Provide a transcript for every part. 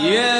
Yeah.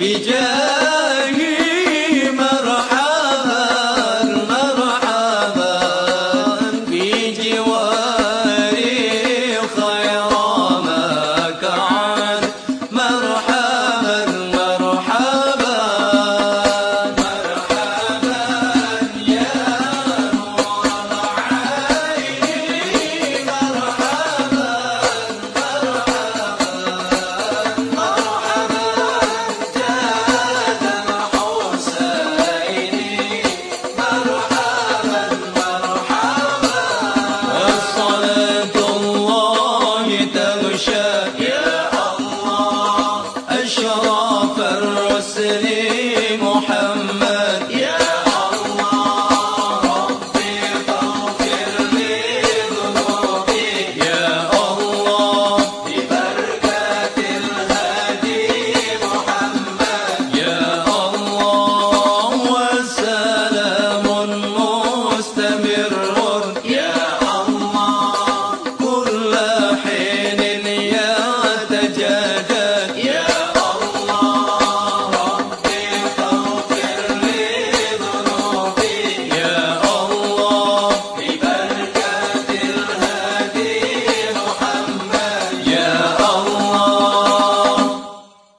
بجاه